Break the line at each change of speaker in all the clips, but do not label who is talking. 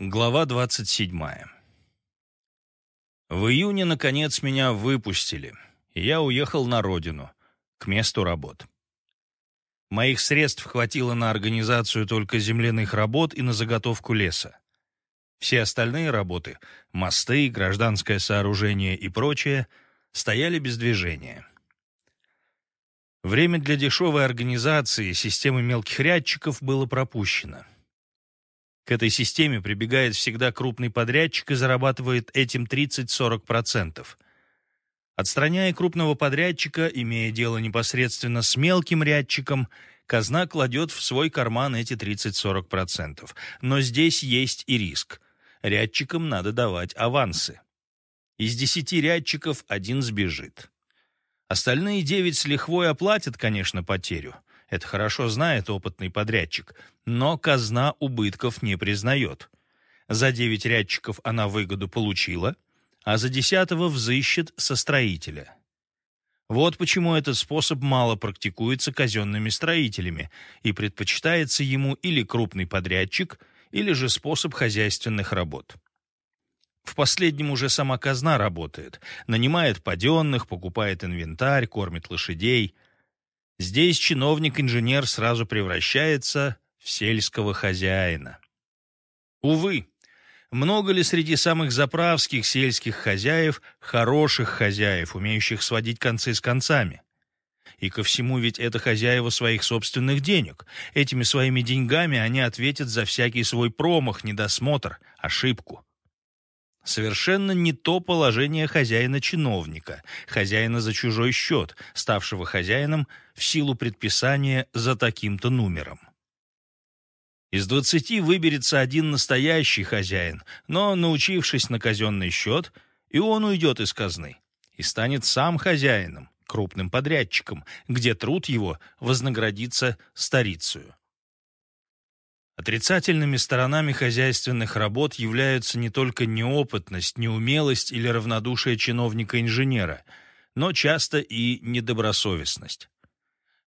Глава 27. В июне, наконец, меня выпустили, я уехал на родину, к месту работ. Моих средств хватило на организацию только земляных работ и на заготовку леса. Все остальные работы — мосты, гражданское сооружение и прочее — стояли без движения. Время для дешевой организации системы мелких рядчиков было пропущено — к этой системе прибегает всегда крупный подрядчик и зарабатывает этим 30-40%. Отстраняя крупного подрядчика, имея дело непосредственно с мелким рядчиком, казна кладет в свой карман эти 30-40%. Но здесь есть и риск. Рядчикам надо давать авансы. Из десяти рядчиков один сбежит. Остальные девять с лихвой оплатят, конечно, потерю – это хорошо знает опытный подрядчик, но казна убытков не признает. За девять рядчиков она выгоду получила, а за десятого взыщет со строителя. Вот почему этот способ мало практикуется казенными строителями и предпочитается ему или крупный подрядчик, или же способ хозяйственных работ. В последнем уже сама казна работает, нанимает паденных, покупает инвентарь, кормит лошадей – Здесь чиновник-инженер сразу превращается в сельского хозяина. Увы, много ли среди самых заправских сельских хозяев хороших хозяев, умеющих сводить концы с концами? И ко всему ведь это хозяева своих собственных денег. Этими своими деньгами они ответят за всякий свой промах, недосмотр, ошибку совершенно не то положение хозяина-чиновника, хозяина за чужой счет, ставшего хозяином в силу предписания за таким-то номером. Из двадцати выберется один настоящий хозяин, но, научившись на казенный счет, и он уйдет из казны и станет сам хозяином, крупным подрядчиком, где труд его вознаградится старицею. Отрицательными сторонами хозяйственных работ являются не только неопытность, неумелость или равнодушие чиновника-инженера, но часто и недобросовестность.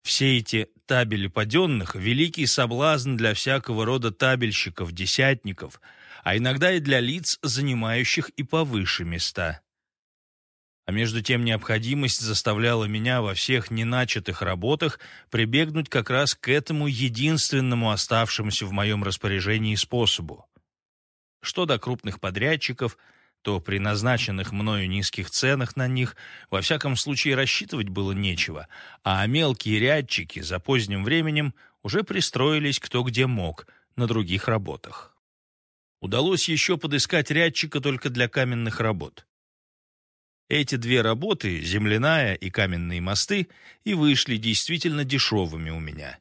Все эти табели паденных – великий соблазн для всякого рода табельщиков, десятников, а иногда и для лиц, занимающих и повыше места. А между тем необходимость заставляла меня во всех неначатых работах прибегнуть как раз к этому единственному оставшемуся в моем распоряжении способу. Что до крупных подрядчиков, то при назначенных мною низких ценах на них во всяком случае рассчитывать было нечего, а мелкие рядчики за поздним временем уже пристроились кто где мог на других работах. Удалось еще подыскать рядчика только для каменных работ. Эти две работы, земляная и каменные мосты, и вышли действительно дешевыми у меня.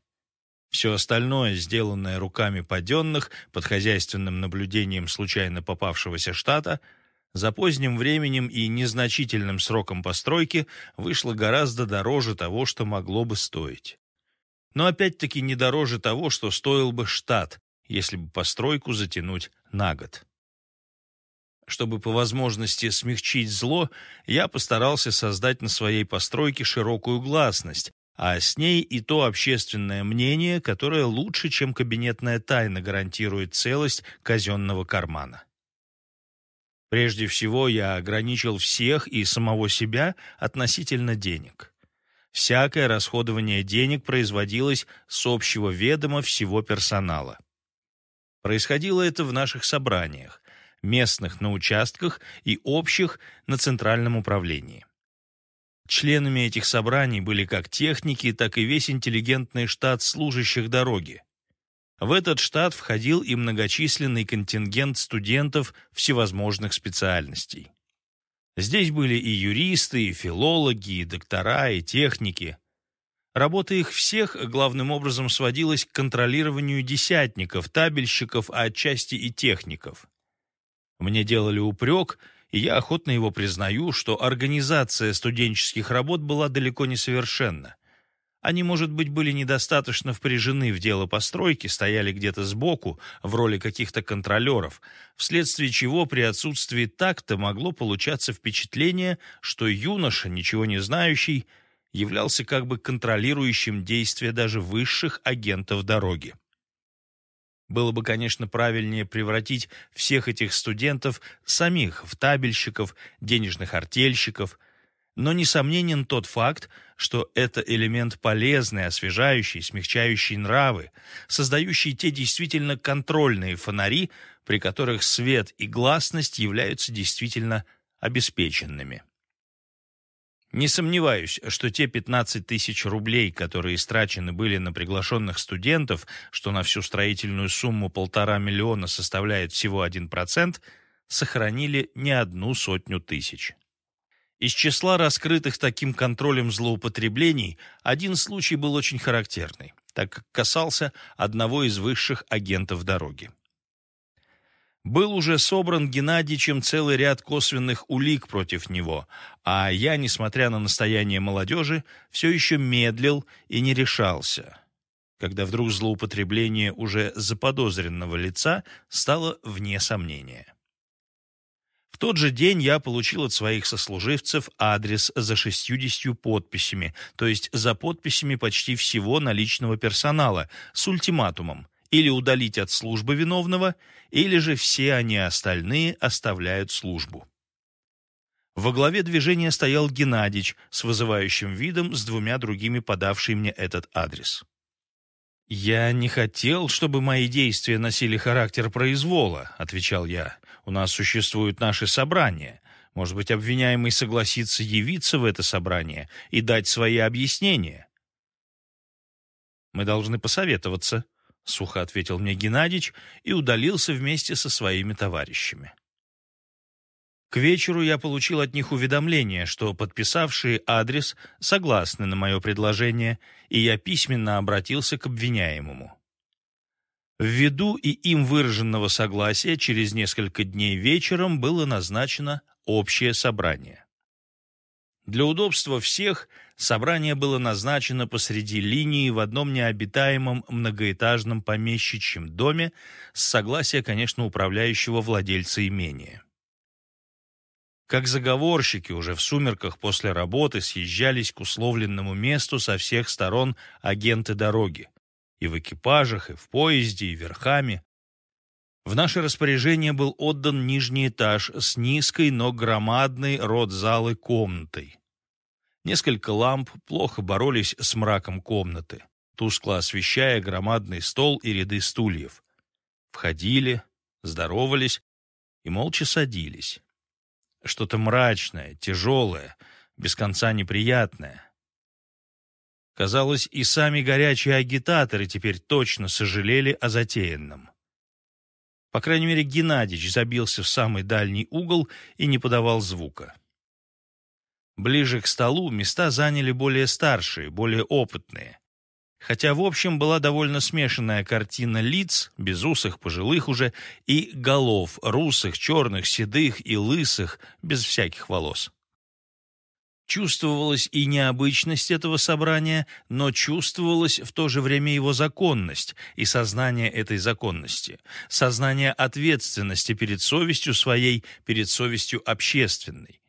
Все остальное, сделанное руками паденных, под хозяйственным наблюдением случайно попавшегося штата, за поздним временем и незначительным сроком постройки вышло гораздо дороже того, что могло бы стоить. Но опять-таки не дороже того, что стоил бы штат, если бы постройку затянуть на год. Чтобы по возможности смягчить зло, я постарался создать на своей постройке широкую гласность, а с ней и то общественное мнение, которое лучше, чем кабинетная тайна, гарантирует целость казенного кармана. Прежде всего, я ограничил всех и самого себя относительно денег. Всякое расходование денег производилось с общего ведома всего персонала. Происходило это в наших собраниях, местных на участках и общих на центральном управлении. Членами этих собраний были как техники, так и весь интеллигентный штат служащих дороги. В этот штат входил и многочисленный контингент студентов всевозможных специальностей. Здесь были и юристы, и филологи, и доктора, и техники. Работа их всех главным образом сводилась к контролированию десятников, табельщиков, а отчасти и техников. Мне делали упрек, и я охотно его признаю, что организация студенческих работ была далеко не совершенна. Они, может быть, были недостаточно впряжены в дело постройки, стояли где-то сбоку, в роли каких-то контролеров, вследствие чего при отсутствии такта могло получаться впечатление, что юноша, ничего не знающий, являлся как бы контролирующим действия даже высших агентов дороги. Было бы, конечно, правильнее превратить всех этих студентов самих в табельщиков, денежных артельщиков, но несомненен тот факт, что это элемент полезный, освежающий, смягчающий нравы, создающий те действительно контрольные фонари, при которых свет и гласность являются действительно обеспеченными. Не сомневаюсь, что те 15 тысяч рублей, которые истрачены были на приглашенных студентов, что на всю строительную сумму полтора миллиона составляет всего 1%, сохранили не одну сотню тысяч. Из числа раскрытых таким контролем злоупотреблений один случай был очень характерный, так как касался одного из высших агентов дороги. Был уже собран Геннадьевичем целый ряд косвенных улик против него, а я, несмотря на настояние молодежи, все еще медлил и не решался, когда вдруг злоупотребление уже заподозренного лица стало вне сомнения. В тот же день я получил от своих сослуживцев адрес за шестьюдесятью подписями, то есть за подписями почти всего наличного персонала, с ультиматумом или удалить от службы виновного, или же все они остальные оставляют службу. Во главе движения стоял Геннадич с вызывающим видом с двумя другими подавший мне этот адрес. «Я не хотел, чтобы мои действия носили характер произвола», — отвечал я. «У нас существуют наши собрания. Может быть, обвиняемый согласится явиться в это собрание и дать свои объяснения?» «Мы должны посоветоваться», — сухо ответил мне Геннадич и удалился вместе со своими товарищами. К вечеру я получил от них уведомление, что подписавшие адрес согласны на мое предложение, и я письменно обратился к обвиняемому. Ввиду и им выраженного согласия через несколько дней вечером было назначено общее собрание. Для удобства всех собрание было назначено посреди линии в одном необитаемом многоэтажном помещичьем доме с согласия, конечно, управляющего владельца имения. Как заговорщики уже в сумерках после работы съезжались к условленному месту со всех сторон агенты дороги. И в экипажах, и в поезде, и верхами. В наше распоряжение был отдан нижний этаж с низкой, но громадной рот-залы комнатой. Несколько ламп плохо боролись с мраком комнаты, тускло освещая громадный стол и ряды стульев. Входили, здоровались и молча садились. Что-то мрачное, тяжелое, без конца неприятное. Казалось, и сами горячие агитаторы теперь точно сожалели о затеянном. По крайней мере, Геннадьевич забился в самый дальний угол и не подавал звука. Ближе к столу места заняли более старшие, более опытные. Хотя, в общем, была довольно смешанная картина лиц, безусых, пожилых уже, и голов, русых, черных, седых и лысых, без всяких волос. Чувствовалась и необычность этого собрания, но чувствовалась в то же время его законность и сознание этой законности, сознание ответственности перед совестью своей, перед совестью общественной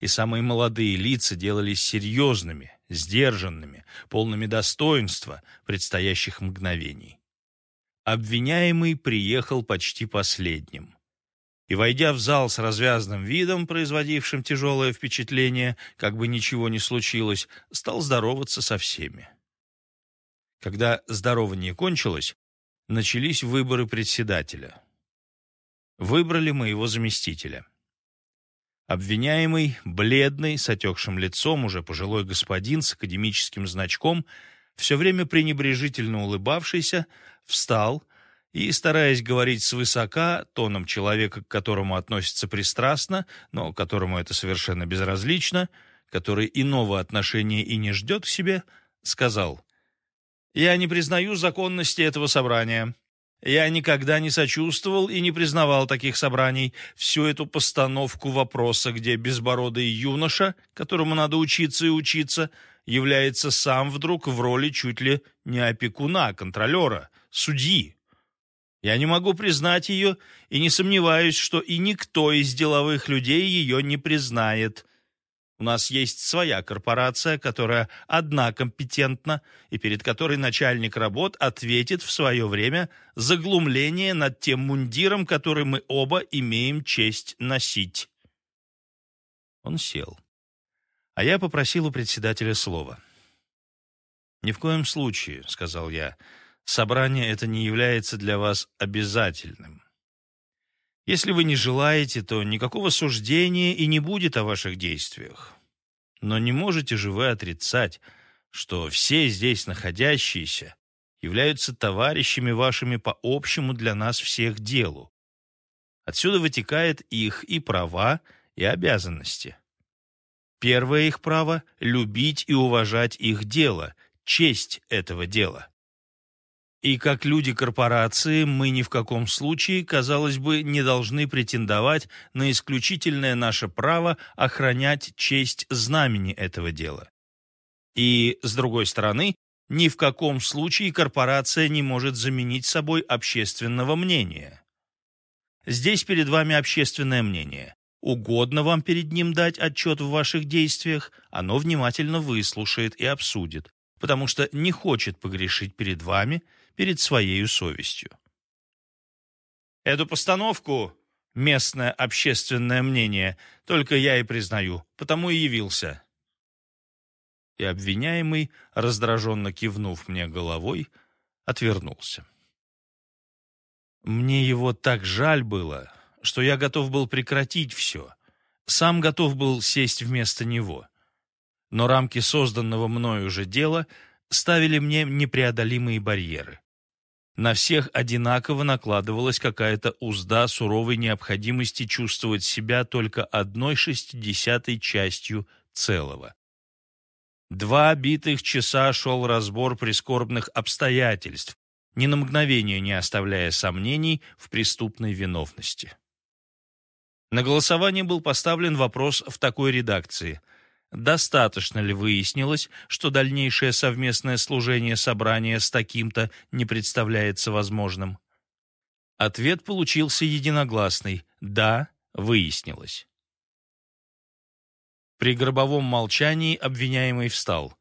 и самые молодые лица делались серьезными, сдержанными, полными достоинства предстоящих мгновений. Обвиняемый приехал почти последним. И, войдя в зал с развязным видом, производившим тяжелое впечатление, как бы ничего не случилось, стал здороваться со всеми. Когда здорование кончилось, начались выборы председателя. Выбрали моего заместителя. Обвиняемый, бледный, с отекшим лицом, уже пожилой господин с академическим значком, все время пренебрежительно улыбавшийся, встал и, стараясь говорить свысока, тоном человека, к которому относится пристрастно, но которому это совершенно безразлично, который иного отношения и не ждет к себе, сказал «Я не признаю законности этого собрания». Я никогда не сочувствовал и не признавал таких собраний. Всю эту постановку вопроса, где безбородый юноша, которому надо учиться и учиться, является сам вдруг в роли чуть ли не опекуна, контролера, судьи. Я не могу признать ее и не сомневаюсь, что и никто из деловых людей ее не признает. У нас есть своя корпорация, которая одна компетентна и перед которой начальник работ ответит в свое время за глумление над тем мундиром, который мы оба имеем честь носить. Он сел. А я попросил у председателя слова. «Ни в коем случае», — сказал я, — «собрание это не является для вас обязательным. Если вы не желаете, то никакого суждения и не будет о ваших действиях. Но не можете же вы отрицать, что все здесь находящиеся являются товарищами вашими по общему для нас всех делу. Отсюда вытекает их и права, и обязанности. Первое их право – любить и уважать их дело, честь этого дела. И как люди корпорации мы ни в каком случае, казалось бы, не должны претендовать на исключительное наше право охранять честь знамени этого дела. И, с другой стороны, ни в каком случае корпорация не может заменить собой общественного мнения. Здесь перед вами общественное мнение. Угодно вам перед ним дать отчет в ваших действиях, оно внимательно выслушает и обсудит, потому что не хочет погрешить перед вами – перед своей совестью. Эту постановку местное общественное мнение только я и признаю, потому и явился. И обвиняемый, раздраженно кивнув мне головой, отвернулся. Мне его так жаль было, что я готов был прекратить все. Сам готов был сесть вместо него. Но рамки созданного мною же дела ставили мне непреодолимые барьеры. На всех одинаково накладывалась какая-то узда суровой необходимости чувствовать себя только одной шестидесятой частью целого. Два битых часа шел разбор прискорбных обстоятельств, ни на мгновение не оставляя сомнений в преступной виновности. На голосование был поставлен вопрос в такой редакции – достаточно ли выяснилось, что дальнейшее совместное служение собрания с таким-то не представляется возможным? Ответ получился единогласный «да, выяснилось». При гробовом молчании обвиняемый встал.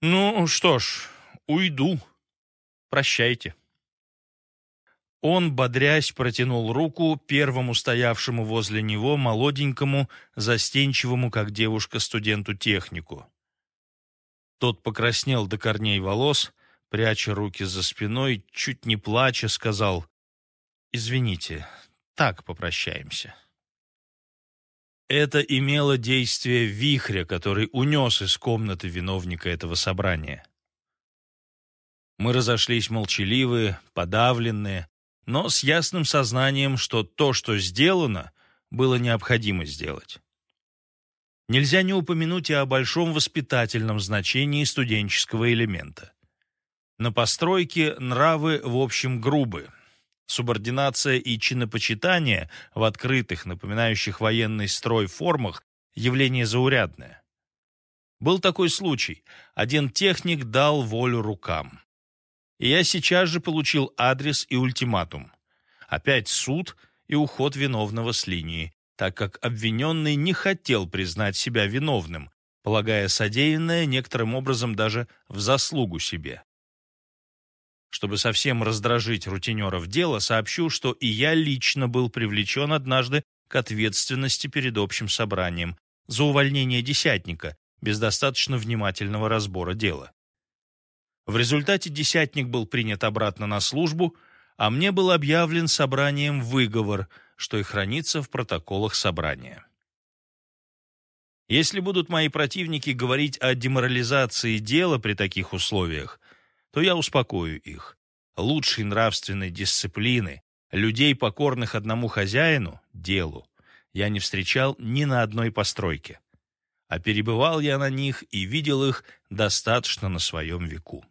«Ну что ж, уйду. Прощайте». Он, бодрясь, протянул руку первому стоявшему возле него молоденькому, застенчивому, как девушка, студенту-технику. Тот покраснел до корней волос, пряча руки за спиной, чуть не плача, сказал «Извините, так попрощаемся». Это имело действие вихря, который унес из комнаты виновника этого собрания. Мы разошлись молчаливые, подавленные, но с ясным сознанием, что то, что сделано, было необходимо сделать. Нельзя не упомянуть и о большом воспитательном значении студенческого элемента. На постройке нравы в общем грубы. Субординация и чинопочитание в открытых, напоминающих военный строй формах – явление заурядное. Был такой случай. Один техник дал волю рукам и я сейчас же получил адрес и ультиматум. Опять суд и уход виновного с линии, так как обвиненный не хотел признать себя виновным, полагая содеянное некоторым образом даже в заслугу себе. Чтобы совсем раздражить рутинеров дела, сообщу, что и я лично был привлечен однажды к ответственности перед общим собранием за увольнение десятника без достаточно внимательного разбора дела. В результате десятник был принят обратно на службу, а мне был объявлен собранием выговор, что и хранится в протоколах собрания. Если будут мои противники говорить о деморализации дела при таких условиях, то я успокою их. Лучшей нравственной дисциплины, людей, покорных одному хозяину, делу, я не встречал ни на одной постройке. А перебывал я на них и видел их достаточно на своем веку.